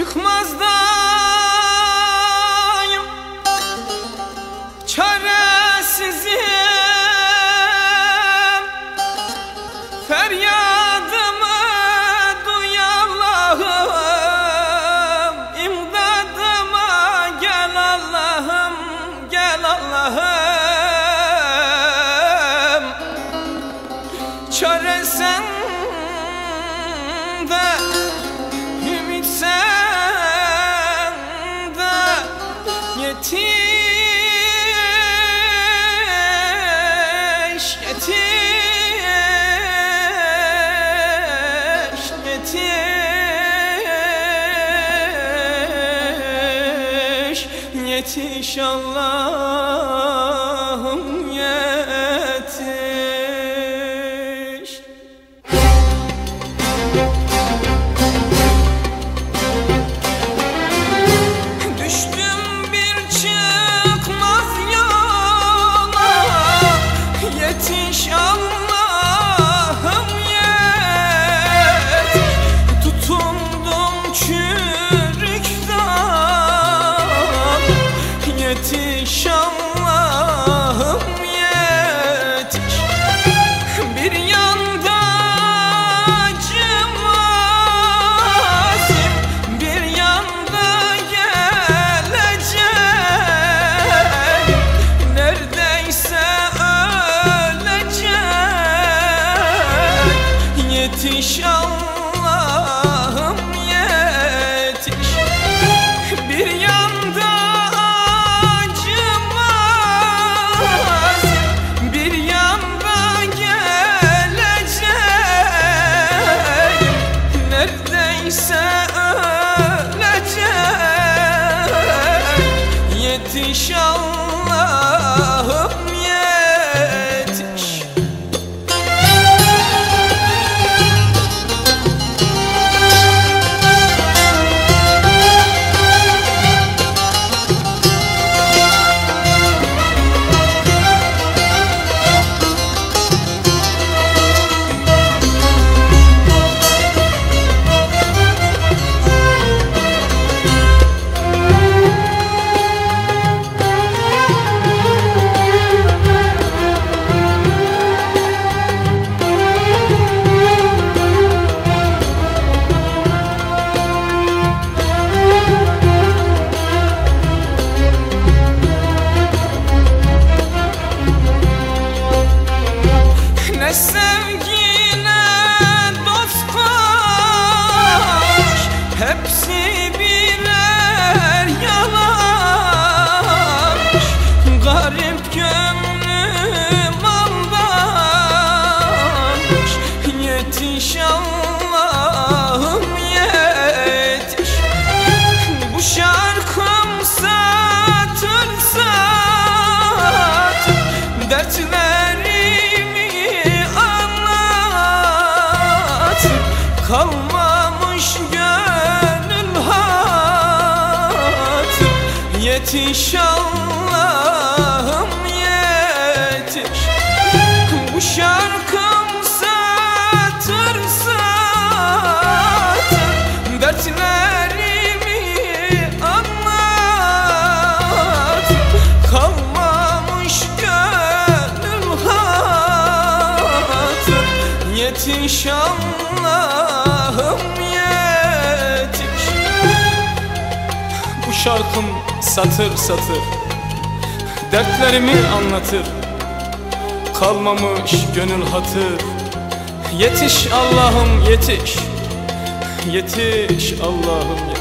Çıkmaz da Yetiş Allah'ım Yetiş Allah'ım yetiş. Bir yanda acımaz Bir yanda geleceğim Neredeyse öleceğim Yetiş Allah'ım person Yetiş Allah'ım yetiş. Bu şarkım satır satır Dertlerimi anlat Kalmamış gönül hatır Yetiş Allah'ım şarkım satır satır. Dertlerimi anlatır. Kalmamış gönül hatır. Yetiş Allah'ım yetiş. Yetiş Allah'ım yetiş